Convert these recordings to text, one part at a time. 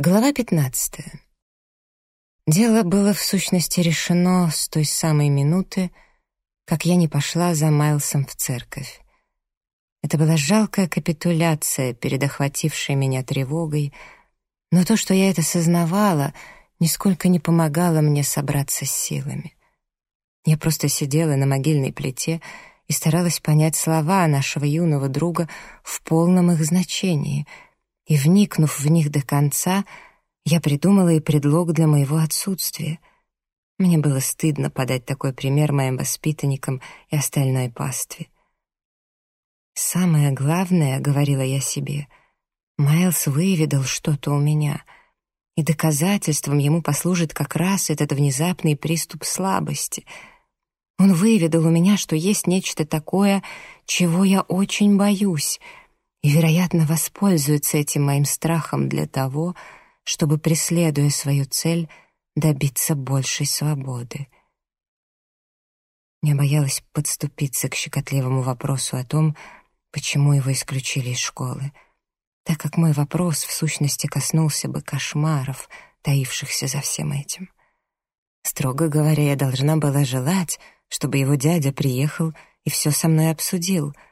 Глава 15. Дело было в сущности решено с той самой минуты, как я не пошла за Майлсом в церковь. Это была жалкая капитуляция перед охватившей меня тревогой, но то, что я это сознавала, нисколько не помогало мне собраться с силами. Я просто сидела на могильной плите и старалась понять слова нашего юного друга в полном их значении — и, вникнув в них до конца, я придумала и предлог для моего отсутствия. Мне было стыдно подать такой пример моим воспитанникам и остальной пастве. «Самое главное, — говорила я себе, — Майлз выведал что-то у меня, и доказательством ему послужит как раз этот внезапный приступ слабости. Он выведал у меня, что есть нечто такое, чего я очень боюсь — и, вероятно, воспользуется этим моим страхом для того, чтобы, преследуя свою цель, добиться большей свободы. Я боялась подступиться к щекотливому вопросу о том, почему его исключили из школы, так как мой вопрос в сущности коснулся бы кошмаров, таившихся за всем этим. Строго говоря, я должна была желать, чтобы его дядя приехал и все со мной обсудил —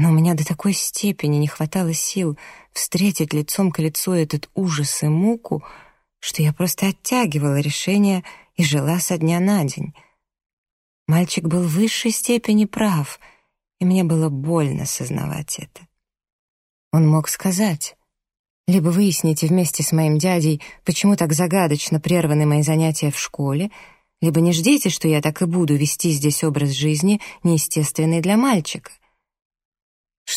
но у меня до такой степени не хватало сил встретить лицом к лицу этот ужас и муку, что я просто оттягивала решение и жила со дня на день. Мальчик был в высшей степени прав, и мне было больно сознавать это. Он мог сказать, либо выясните вместе с моим дядей, почему так загадочно прерваны мои занятия в школе, либо не ждите, что я так и буду вести здесь образ жизни, неестественный для мальчика.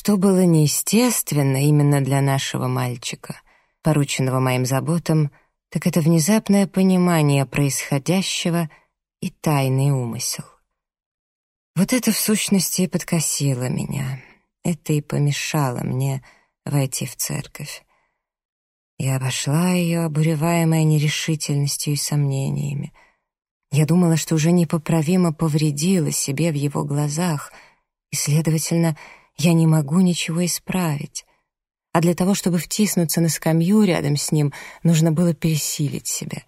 Что было неестественно именно для нашего мальчика, порученного моим заботам, так это внезапное понимание происходящего и тайный умысел. Вот это в сущности и подкосило меня. Это и помешало мне войти в церковь. Я обошла ее, обуреваемая нерешительностью и сомнениями. Я думала, что уже непоправимо повредила себе в его глазах, и, следовательно, я не могу ничего исправить. А для того, чтобы втиснуться на скамью рядом с ним, нужно было пересилить себя.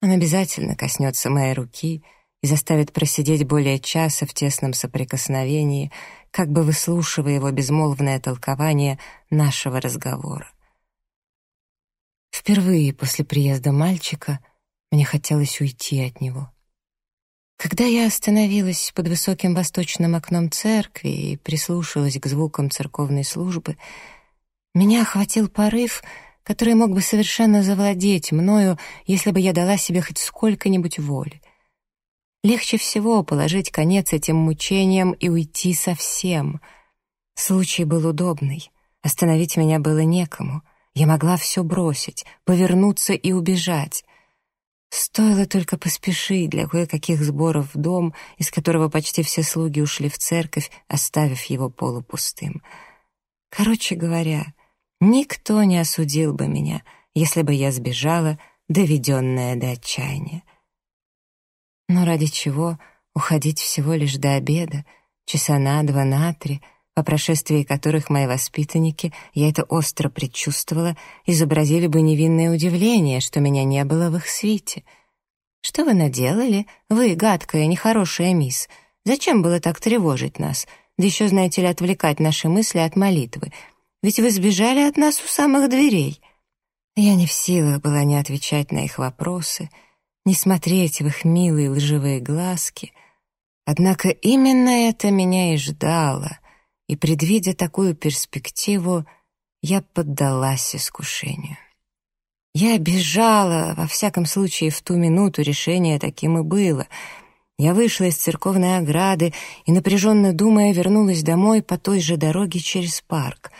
Он обязательно коснется моей руки и заставит просидеть более часа в тесном соприкосновении, как бы выслушивая его безмолвное толкование нашего разговора. Впервые после приезда мальчика мне хотелось уйти от него. Когда я остановилась под высоким восточным окном церкви и прислушалась к звукам церковной службы, меня охватил порыв, который мог бы совершенно завладеть мною, если бы я дала себе хоть сколько-нибудь воли. Легче всего положить конец этим мучениям и уйти совсем. Случай был удобный, остановить меня было некому. Я могла все бросить, повернуться и убежать. Стоило только поспешить для кое-каких сборов в дом, из которого почти все слуги ушли в церковь, оставив его полупустым. Короче говоря, никто не осудил бы меня, если бы я сбежала, доведенная до отчаяния. Но ради чего уходить всего лишь до обеда, часа на два, на три, по прошествии которых мои воспитанники, я это остро предчувствовала, изобразили бы невинное удивление, что меня не было в их свите. «Что вы наделали? Вы, гадкая, нехорошая мисс. Зачем было так тревожить нас? Да еще, знаете ли, отвлекать наши мысли от молитвы. Ведь вы сбежали от нас у самых дверей». Я не в силах была не отвечать на их вопросы, не смотреть в их милые лживые глазки. Однако именно это меня и ждало — и, предвидя такую перспективу, я поддалась искушению. Я бежала, во всяком случае, в ту минуту решение таким и было. Я вышла из церковной ограды и, напряженно думая, вернулась домой по той же дороге через парк.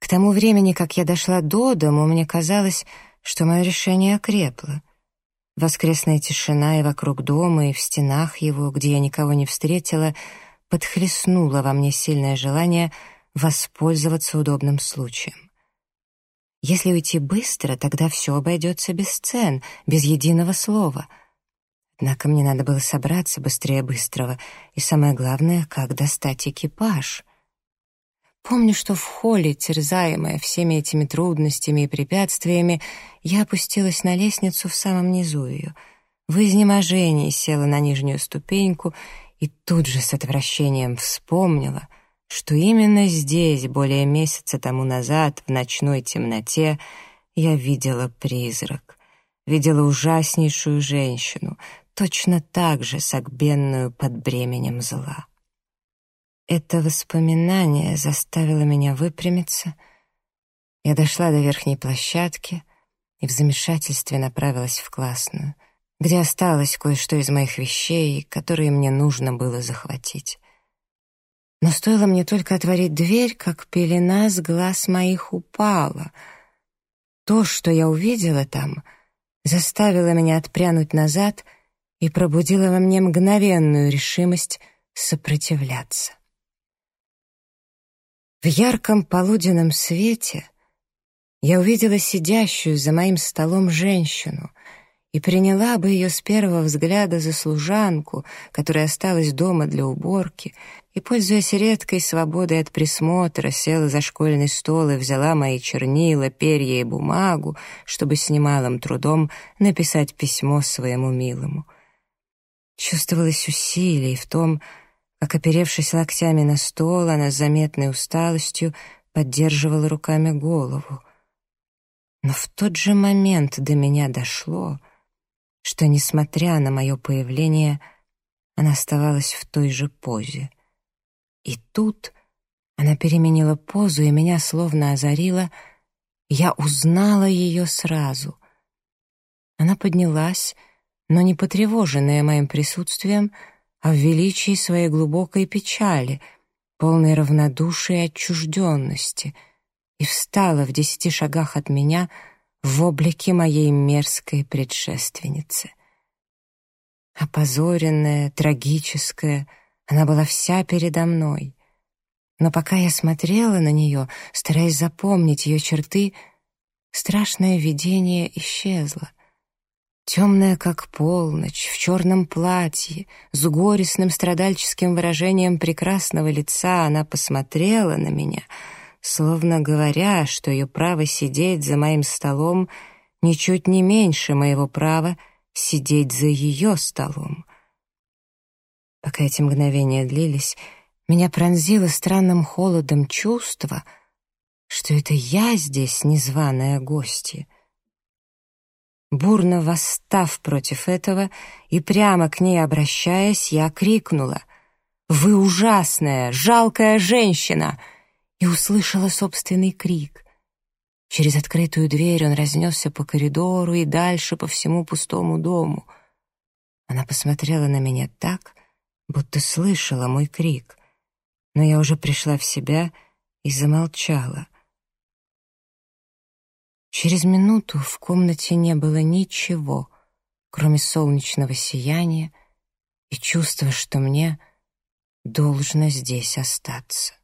К тому времени, как я дошла до дому, мне казалось, что мое решение окрепло. Воскресная тишина и вокруг дома, и в стенах его, где я никого не встретила — подхлестнуло во мне сильное желание воспользоваться удобным случаем. Если уйти быстро, тогда все обойдется без сцен, без единого слова. Однако мне надо было собраться быстрее быстрого, и самое главное, как достать экипаж. Помню, что в холле, терзаемая всеми этими трудностями и препятствиями, я опустилась на лестницу в самом низу ее, в изнеможении села на нижнюю ступеньку и тут же с отвращением вспомнила, что именно здесь, более месяца тому назад, в ночной темноте, я видела призрак, видела ужаснейшую женщину, точно так же согбенную под бременем зла. Это воспоминание заставило меня выпрямиться. Я дошла до верхней площадки и в замешательстве направилась в классную, где осталось кое-что из моих вещей, которые мне нужно было захватить. Но стоило мне только отворить дверь, как пелена с глаз моих упала. То, что я увидела там, заставило меня отпрянуть назад и пробудило во мне мгновенную решимость сопротивляться. В ярком полуденном свете я увидела сидящую за моим столом женщину и приняла бы ее с первого взгляда за служанку, которая осталась дома для уборки, и, пользуясь редкой свободой от присмотра, села за школьный стол и взяла мои чернила, перья и бумагу, чтобы с немалым трудом написать письмо своему милому. Чувствовалось усилие в том, как, оперевшись локтями на стол, она с заметной усталостью поддерживала руками голову. Но в тот же момент до меня дошло, что, несмотря на мое появление, она оставалась в той же позе. И тут она переменила позу, и меня словно озарила. Я узнала ее сразу. Она поднялась, но не потревоженная моим присутствием, а в величии своей глубокой печали, полной равнодушия и отчужденности, и встала в десяти шагах от меня в облике моей мерзкой предшественницы. Опозоренная, трагическая, она была вся передо мной. Но пока я смотрела на нее, стараясь запомнить ее черты, страшное видение исчезло — Темная, как полночь, в черном платье, с горестным страдальческим выражением прекрасного лица она посмотрела на меня, словно говоря, что ее право сидеть за моим столом ничуть не меньше моего права сидеть за ее столом. Пока эти мгновения длились, меня пронзило странным холодом чувство, что это я здесь незваная гостья — Бурно восстав против этого и прямо к ней обращаясь, я крикнула «Вы ужасная, жалкая женщина!» И услышала собственный крик. Через открытую дверь он разнесся по коридору и дальше по всему пустому дому. Она посмотрела на меня так, будто слышала мой крик, но я уже пришла в себя и замолчала. Через минуту в комнате не было ничего, кроме солнечного сияния и чувства, что мне должно здесь остаться.